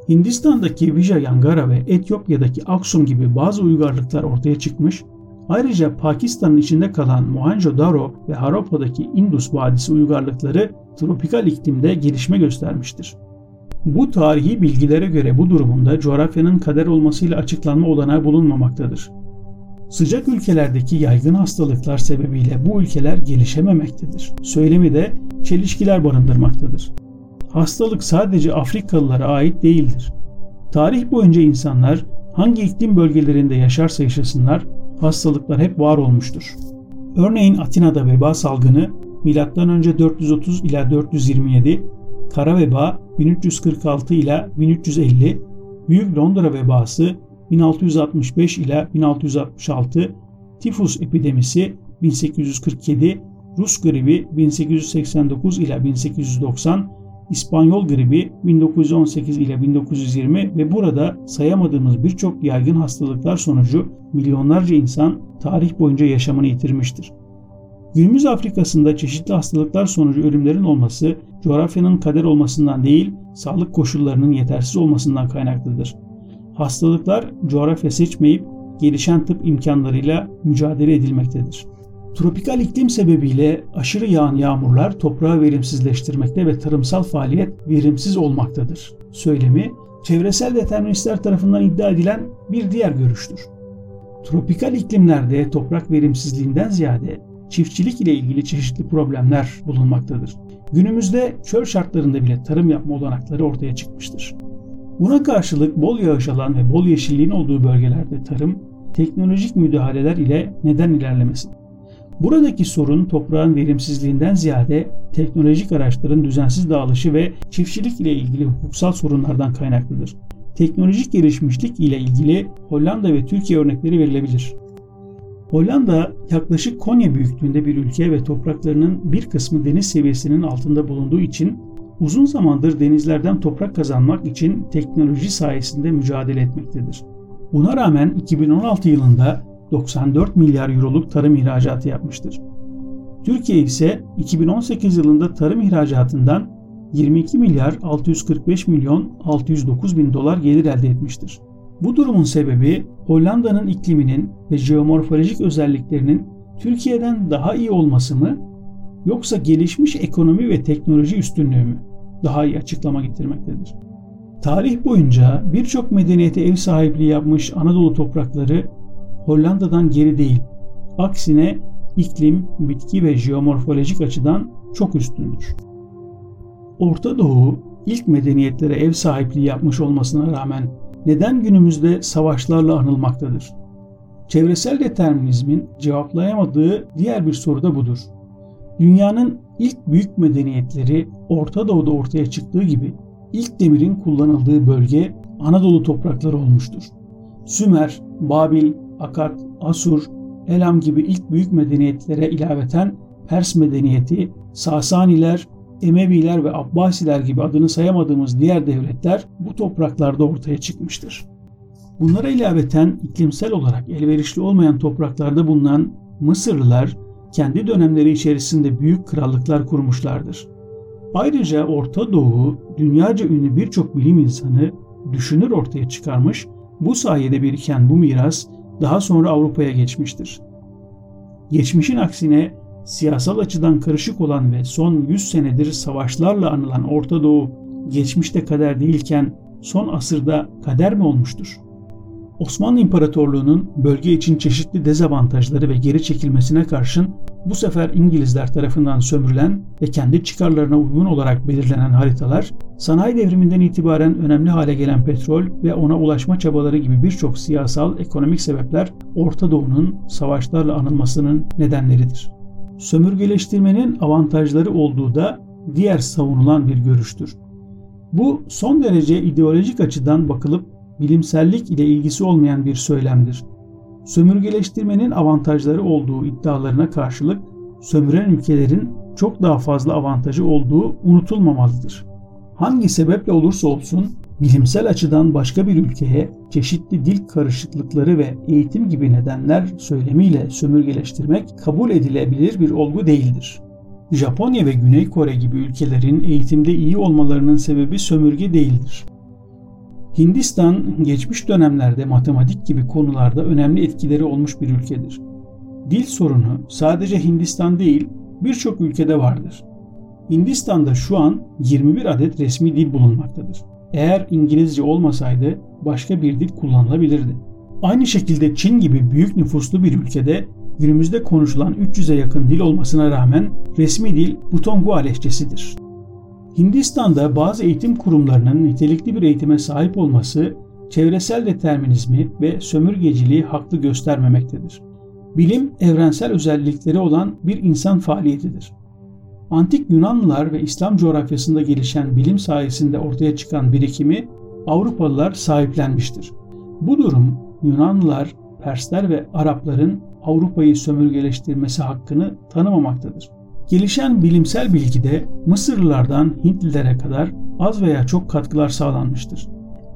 Hindistan'daki Vijayangara ve Etiyopya'daki Aksum gibi bazı uygarlıklar ortaya çıkmış, ayrıca Pakistan'ın içinde kalan Mohenjo-Daro ve Harapa'daki Indus Vadisi uygarlıkları tropikal iklimde gelişme göstermiştir. Bu tarihi bilgilere göre bu durumunda coğrafyanın kader olmasıyla açıklanma olanağı bulunmamaktadır. Sıcak ülkelerdeki yaygın hastalıklar sebebiyle bu ülkeler gelişememektedir. Söylemi de çelişkiler barındırmaktadır. Hastalık sadece Afrikalılara ait değildir. Tarih boyunca insanlar hangi iklim bölgelerinde yaşarsa yaşasınlar hastalıklar hep var olmuştur. Örneğin Atina'da veba salgını M.Ö. 430 ila 427, kara veba 1346 ila 1350, Büyük Londra vebası 1665 ila 1666, tifus epidemisi 1847, Rus gribi 1889 ila 1890, İspanyol gribi 1918 ile 1920 ve burada sayamadığımız birçok yaygın hastalıklar sonucu milyonlarca insan tarih boyunca yaşamını yitirmiştir. Günümüz Afrika'sında çeşitli hastalıklar sonucu ölümlerin olması coğrafyanın kader olmasından değil, sağlık koşullarının yetersiz olmasından kaynaklıdır. Hastalıklar coğrafya seçmeyip gelişen tıp imkanlarıyla mücadele edilmektedir. Tropikal iklim sebebiyle aşırı yağan yağmurlar toprağı verimsizleştirmekte ve tarımsal faaliyet verimsiz olmaktadır. Söylemi çevresel deterministler tarafından iddia edilen bir diğer görüştür. Tropikal iklimlerde toprak verimsizliğinden ziyade çiftçilik ile ilgili çeşitli problemler bulunmaktadır. Günümüzde çöl şartlarında bile tarım yapma olanakları ortaya çıkmıştır. Buna karşılık bol yağış alan ve bol yeşilliğin olduğu bölgelerde tarım, teknolojik müdahaleler ile neden ilerlemesin? Buradaki sorun toprağın verimsizliğinden ziyade teknolojik araçların düzensiz dağılışı ve çiftçilik ile ilgili hukuksal sorunlardan kaynaklıdır. Teknolojik gelişmişlik ile ilgili Hollanda ve Türkiye örnekleri verilebilir. Hollanda yaklaşık Konya büyüklüğünde bir ülke ve topraklarının bir kısmı deniz seviyesinin altında bulunduğu için uzun zamandır denizlerden toprak kazanmak için teknoloji sayesinde mücadele etmektedir. Buna rağmen 2016 yılında 94 milyar euroluk tarım ihracatı yapmıştır. Türkiye ise 2018 yılında tarım ihracatından 22 milyar 645 milyon 609 bin dolar gelir elde etmiştir. Bu durumun sebebi Hollanda'nın ikliminin ve jeomorfolojik özelliklerinin Türkiye'den daha iyi olması mı yoksa gelişmiş ekonomi ve teknoloji üstünlüğü mü? Daha iyi açıklama getirmektedir. Tarih boyunca birçok medeniyete ev sahipliği yapmış Anadolu toprakları Hollanda'dan geri değil. Aksine iklim, bitki ve jeomorfolojik açıdan çok üstündür. Orta Doğu ilk medeniyetlere ev sahipliği yapmış olmasına rağmen neden günümüzde savaşlarla anılmaktadır? Çevresel determinizmin cevaplayamadığı diğer bir soru da budur. Dünyanın ilk büyük medeniyetleri Orta Doğu'da ortaya çıktığı gibi ilk demirin kullanıldığı bölge Anadolu toprakları olmuştur. Sümer, Babil, Akat, Asur, Elam gibi ilk büyük medeniyetlere ilaveten Pers medeniyeti, Sasaniler, Emeviler ve Abbasiler gibi adını sayamadığımız diğer devletler bu topraklarda ortaya çıkmıştır. Bunlara ilaveten iklimsel olarak elverişli olmayan topraklarda bulunan Mısırlılar kendi dönemleri içerisinde büyük krallıklar kurmuşlardır. Ayrıca Orta Doğu dünyaca ünlü birçok bilim insanı düşünür ortaya çıkarmış, bu sayede biriken bu miras daha sonra Avrupa'ya geçmiştir. Geçmişin aksine siyasal açıdan karışık olan ve son 100 senedir savaşlarla anılan Orta Doğu geçmişte kader değilken son asırda kader mi olmuştur? Osmanlı İmparatorluğu'nun bölge için çeşitli dezavantajları ve geri çekilmesine karşın bu sefer İngilizler tarafından sömürülen ve kendi çıkarlarına uygun olarak belirlenen haritalar, sanayi devriminden itibaren önemli hale gelen petrol ve ona ulaşma çabaları gibi birçok siyasal, ekonomik sebepler Orta Doğu'nun savaşlarla anılmasının nedenleridir. Sömürgeleştirmenin avantajları olduğu da diğer savunulan bir görüştür. Bu son derece ideolojik açıdan bakılıp bilimsellik ile ilgisi olmayan bir söylemdir. Sömürgeleştirmenin avantajları olduğu iddialarına karşılık sömüren ülkelerin çok daha fazla avantajı olduğu unutulmamalıdır. Hangi sebeple olursa olsun bilimsel açıdan başka bir ülkeye çeşitli dil karışıklıkları ve eğitim gibi nedenler söylemiyle sömürgeleştirmek kabul edilebilir bir olgu değildir. Japonya ve Güney Kore gibi ülkelerin eğitimde iyi olmalarının sebebi sömürge değildir. Hindistan geçmiş dönemlerde matematik gibi konularda önemli etkileri olmuş bir ülkedir. Dil sorunu sadece Hindistan değil birçok ülkede vardır. Hindistan'da şu an 21 adet resmi dil bulunmaktadır. Eğer İngilizce olmasaydı başka bir dil kullanılabilirdi. Aynı şekilde Çin gibi büyük nüfuslu bir ülkede günümüzde konuşulan 300'e yakın dil olmasına rağmen resmi dil Butonghua lehçesidir. Hindistan'da bazı eğitim kurumlarının nitelikli bir eğitime sahip olması çevresel determinizmi ve sömürgeciliği haklı göstermemektedir. Bilim evrensel özellikleri olan bir insan faaliyetidir. Antik Yunanlılar ve İslam coğrafyasında gelişen bilim sayesinde ortaya çıkan birikimi Avrupalılar sahiplenmiştir. Bu durum Yunanlılar, Persler ve Arapların Avrupa'yı sömürgeleştirmesi hakkını tanımamaktadır. Gelişen bilimsel bilgide Mısırlılardan Hintlilere kadar az veya çok katkılar sağlanmıştır.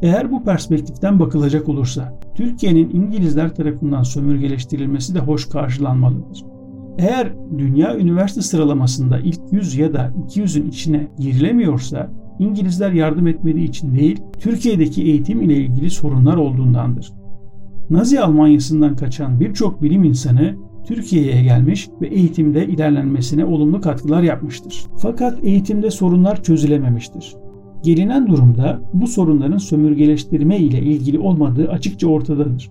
Eğer bu perspektiften bakılacak olursa Türkiye'nin İngilizler tarafından sömürgeleştirilmesi de hoş karşılanmalıdır. Eğer dünya üniversite sıralamasında ilk 100 ya da 200'ün içine girilemiyorsa İngilizler yardım etmediği için değil, Türkiye'deki eğitim ile ilgili sorunlar olduğundandır. Nazi Almanyası'ndan kaçan birçok bilim insanı Türkiye'ye gelmiş ve eğitimde ilerlenmesine olumlu katkılar yapmıştır. Fakat eğitimde sorunlar çözülememiştir. Gelinen durumda bu sorunların sömürgeleştirme ile ilgili olmadığı açıkça ortadadır.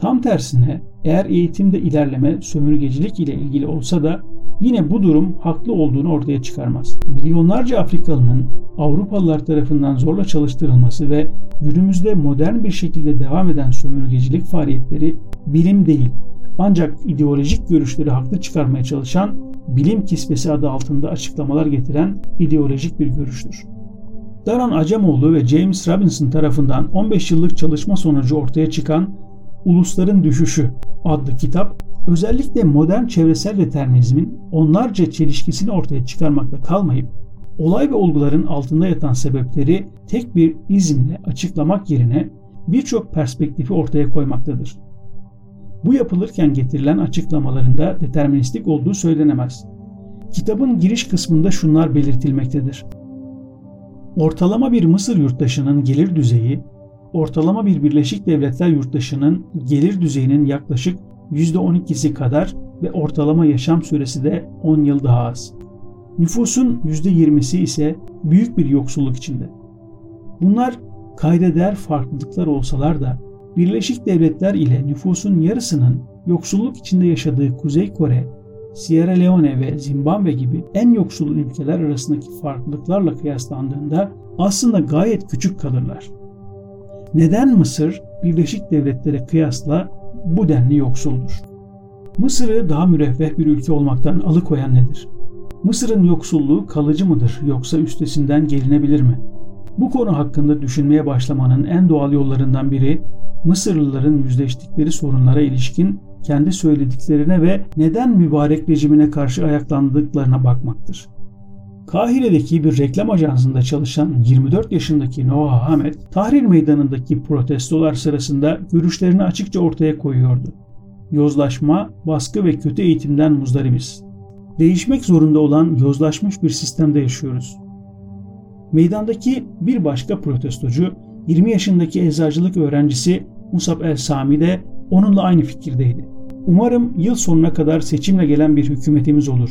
Tam tersine eğer eğitimde ilerleme sömürgecilik ile ilgili olsa da yine bu durum haklı olduğunu ortaya çıkarmaz. Milyonlarca Afrikalının Avrupalılar tarafından zorla çalıştırılması ve günümüzde modern bir şekilde devam eden sömürgecilik faaliyetleri bilim değil, ancak ideolojik görüşleri haklı çıkarmaya çalışan bilim kisvesi adı altında açıklamalar getiren ideolojik bir görüştür. Daran Acemoğlu ve James Robinson tarafından 15 yıllık çalışma sonucu ortaya çıkan Ulusların Düşüşü adlı kitap özellikle modern çevresel determinizmin onlarca çelişkisini ortaya çıkarmakta kalmayıp olay ve olguların altında yatan sebepleri tek bir izimle açıklamak yerine birçok perspektifi ortaya koymaktadır. Bu yapılırken getirilen açıklamalarında deterministik olduğu söylenemez. Kitabın giriş kısmında şunlar belirtilmektedir. Ortalama bir Mısır yurttaşının gelir düzeyi, ortalama bir Birleşik Devletler yurttaşının gelir düzeyinin yaklaşık %12'si kadar ve ortalama yaşam süresi de 10 yıl daha az. Nüfusun %20'si ise büyük bir yoksulluk içinde. Bunlar kayda değer farklılıklar olsalar da Birleşik Devletler ile nüfusun yarısının yoksulluk içinde yaşadığı Kuzey Kore, Sierra Leone ve Zimbabwe gibi en yoksul ülkeler arasındaki farklılıklarla kıyaslandığında aslında gayet küçük kalırlar. Neden Mısır Birleşik Devletlere kıyasla bu denli yoksuldur. Mısır'ı daha müreffeh bir ülke olmaktan alıkoyan nedir? Mısır'ın yoksulluğu kalıcı mıdır yoksa üstesinden gelinebilir mi? Bu konu hakkında düşünmeye başlamanın en doğal yollarından biri Mısırlıların yüzleştikleri sorunlara ilişkin kendi söylediklerine ve neden mübarek rejimine karşı ayaklandıklarına bakmaktır. Kahire'deki bir reklam ajansında çalışan 24 yaşındaki Noah Ahmet, Tahrir Meydanı'ndaki protestolar sırasında görüşlerini açıkça ortaya koyuyordu. Yozlaşma, baskı ve kötü eğitimden muzdaribiz. Değişmek zorunda olan yozlaşmış bir sistemde yaşıyoruz. Meydandaki bir başka protestocu 20 yaşındaki eczacılık öğrencisi Musab El Sami de onunla aynı fikirdeydi. Umarım yıl sonuna kadar seçimle gelen bir hükümetimiz olur.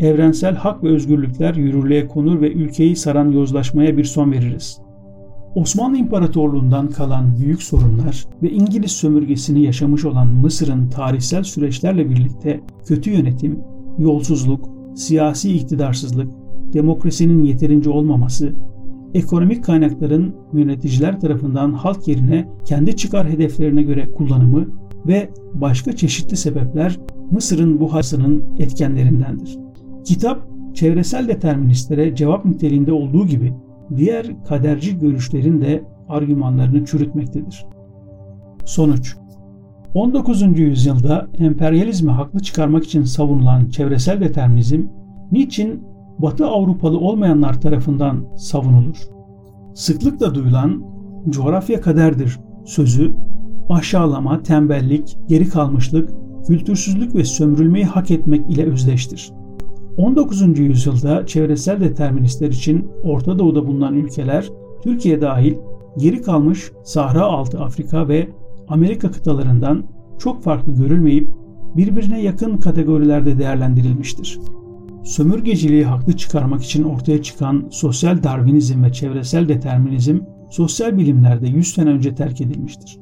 Evrensel hak ve özgürlükler yürürlüğe konur ve ülkeyi saran yozlaşmaya bir son veririz. Osmanlı İmparatorluğundan kalan büyük sorunlar ve İngiliz sömürgesini yaşamış olan Mısır'ın tarihsel süreçlerle birlikte kötü yönetim, yolsuzluk, siyasi iktidarsızlık, demokrasinin yeterince olmaması, ekonomik kaynakların yöneticiler tarafından halk yerine kendi çıkar hedeflerine göre kullanımı ve başka çeşitli sebepler Mısır'ın bu hasının etkenlerindendir. Kitap çevresel deterministlere cevap niteliğinde olduğu gibi diğer kaderci görüşlerin de argümanlarını çürütmektedir. Sonuç 19. yüzyılda emperyalizmi haklı çıkarmak için savunulan çevresel determinizm niçin Batı Avrupalı olmayanlar tarafından savunulur? Sıklıkla duyulan coğrafya kaderdir sözü aşağılama, tembellik, geri kalmışlık, kültürsüzlük ve sömürülmeyi hak etmek ile özdeştir. 19. yüzyılda çevresel deterministler için Orta Doğu'da bulunan ülkeler, Türkiye dahil geri kalmış Sahra altı Afrika ve Amerika kıtalarından çok farklı görülmeyip birbirine yakın kategorilerde değerlendirilmiştir. Sömürgeciliği haklı çıkarmak için ortaya çıkan sosyal darwinizm ve çevresel determinizm sosyal bilimlerde 100 sene önce terk edilmiştir.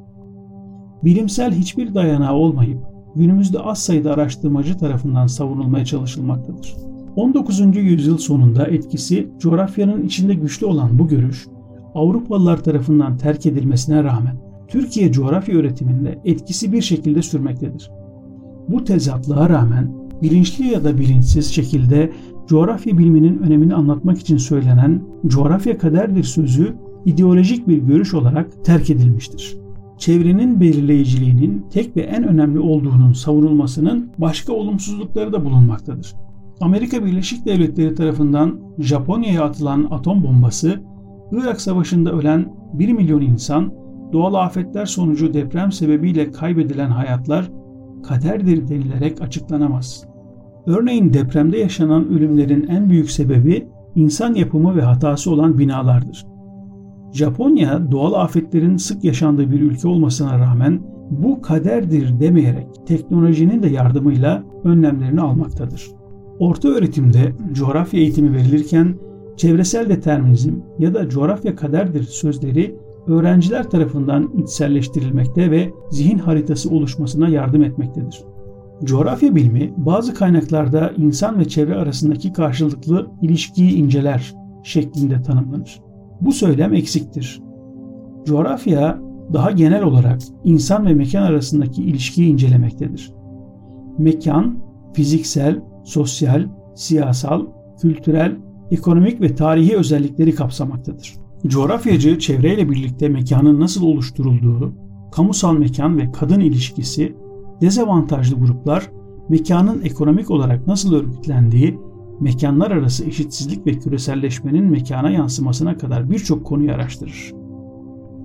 Bilimsel hiçbir dayanağı olmayıp günümüzde az sayıda araştırmacı tarafından savunulmaya çalışılmaktadır. 19. yüzyıl sonunda etkisi coğrafyanın içinde güçlü olan bu görüş, Avrupalılar tarafından terk edilmesine rağmen Türkiye coğrafya öğretiminde etkisi bir şekilde sürmektedir. Bu tezatlığa rağmen bilinçli ya da bilinçsiz şekilde coğrafya biliminin önemini anlatmak için söylenen coğrafya kaderdir sözü ideolojik bir görüş olarak terk edilmiştir çevrenin belirleyiciliğinin tek ve en önemli olduğunun savunulmasının başka olumsuzlukları da bulunmaktadır. Amerika Birleşik Devletleri tarafından Japonya'ya atılan atom bombası, Irak Savaşı'nda ölen 1 milyon insan, doğal afetler sonucu deprem sebebiyle kaybedilen hayatlar kaderdir denilerek açıklanamaz. Örneğin depremde yaşanan ölümlerin en büyük sebebi insan yapımı ve hatası olan binalardır. Japonya doğal afetlerin sık yaşandığı bir ülke olmasına rağmen bu kaderdir demeyerek teknolojinin de yardımıyla önlemlerini almaktadır. Orta öğretimde coğrafya eğitimi verilirken çevresel determinizm ya da coğrafya kaderdir sözleri öğrenciler tarafından içselleştirilmekte ve zihin haritası oluşmasına yardım etmektedir. Coğrafya bilimi bazı kaynaklarda insan ve çevre arasındaki karşılıklı ilişkiyi inceler şeklinde tanımlanır. Bu söylem eksiktir. Coğrafya daha genel olarak insan ve mekan arasındaki ilişkiyi incelemektedir. Mekan, fiziksel, sosyal, siyasal, kültürel, ekonomik ve tarihi özellikleri kapsamaktadır. Coğrafyacı çevreyle birlikte mekanın nasıl oluşturulduğu, kamusal mekan ve kadın ilişkisi, dezavantajlı gruplar, mekanın ekonomik olarak nasıl örgütlendiği mekanlar arası eşitsizlik ve küreselleşmenin mekana yansımasına kadar birçok konuyu araştırır.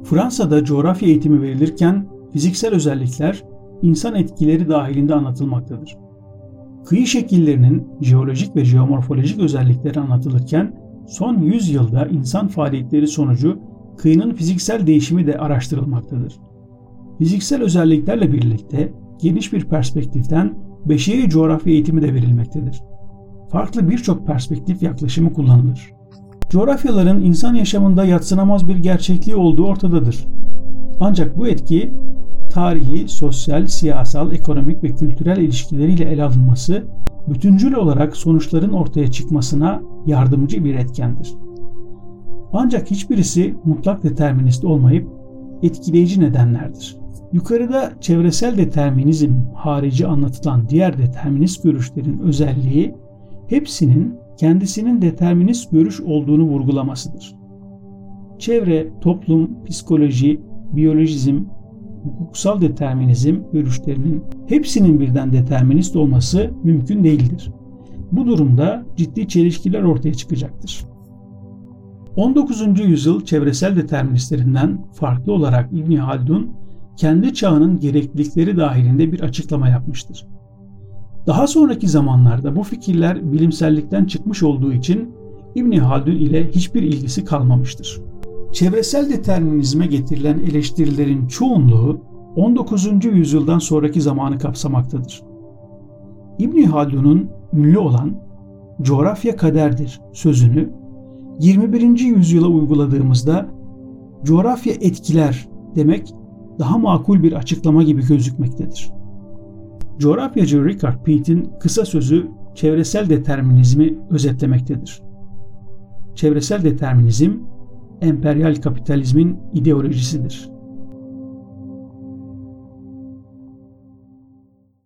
Fransa'da coğrafya eğitimi verilirken fiziksel özellikler insan etkileri dahilinde anlatılmaktadır. Kıyı şekillerinin jeolojik ve jeomorfolojik özellikleri anlatılırken son 100 yılda insan faaliyetleri sonucu kıyının fiziksel değişimi de araştırılmaktadır. Fiziksel özelliklerle birlikte geniş bir perspektiften beşeri coğrafya eğitimi de verilmektedir farklı birçok perspektif yaklaşımı kullanılır. Coğrafyaların insan yaşamında yatsınamaz bir gerçekliği olduğu ortadadır. Ancak bu etki tarihi, sosyal, siyasal, ekonomik ve kültürel ilişkileriyle ele alınması bütüncül olarak sonuçların ortaya çıkmasına yardımcı bir etkendir. Ancak hiçbirisi mutlak determinist olmayıp etkileyici nedenlerdir. Yukarıda çevresel determinizm harici anlatılan diğer determinist görüşlerin özelliği hepsinin kendisinin determinist görüş olduğunu vurgulamasıdır. Çevre, toplum, psikoloji, biyolojizm, hukuksal determinizm görüşlerinin hepsinin birden determinist olması mümkün değildir. Bu durumda ciddi çelişkiler ortaya çıkacaktır. 19. yüzyıl çevresel deterministlerinden farklı olarak İbn Haldun kendi çağının gereklilikleri dahilinde bir açıklama yapmıştır. Daha sonraki zamanlarda bu fikirler bilimsellikten çıkmış olduğu için İbn Haldun ile hiçbir ilgisi kalmamıştır. Çevresel determinizme getirilen eleştirilerin çoğunluğu 19. yüzyıldan sonraki zamanı kapsamaktadır. İbn Haldun'un ünlü olan coğrafya kaderdir sözünü 21. yüzyıla uyguladığımızda coğrafya etkiler demek daha makul bir açıklama gibi gözükmektedir. Coğrafyacı Richard Peat'in kısa sözü çevresel determinizmi özetlemektedir. Çevresel determinizm emperyal kapitalizmin ideolojisidir.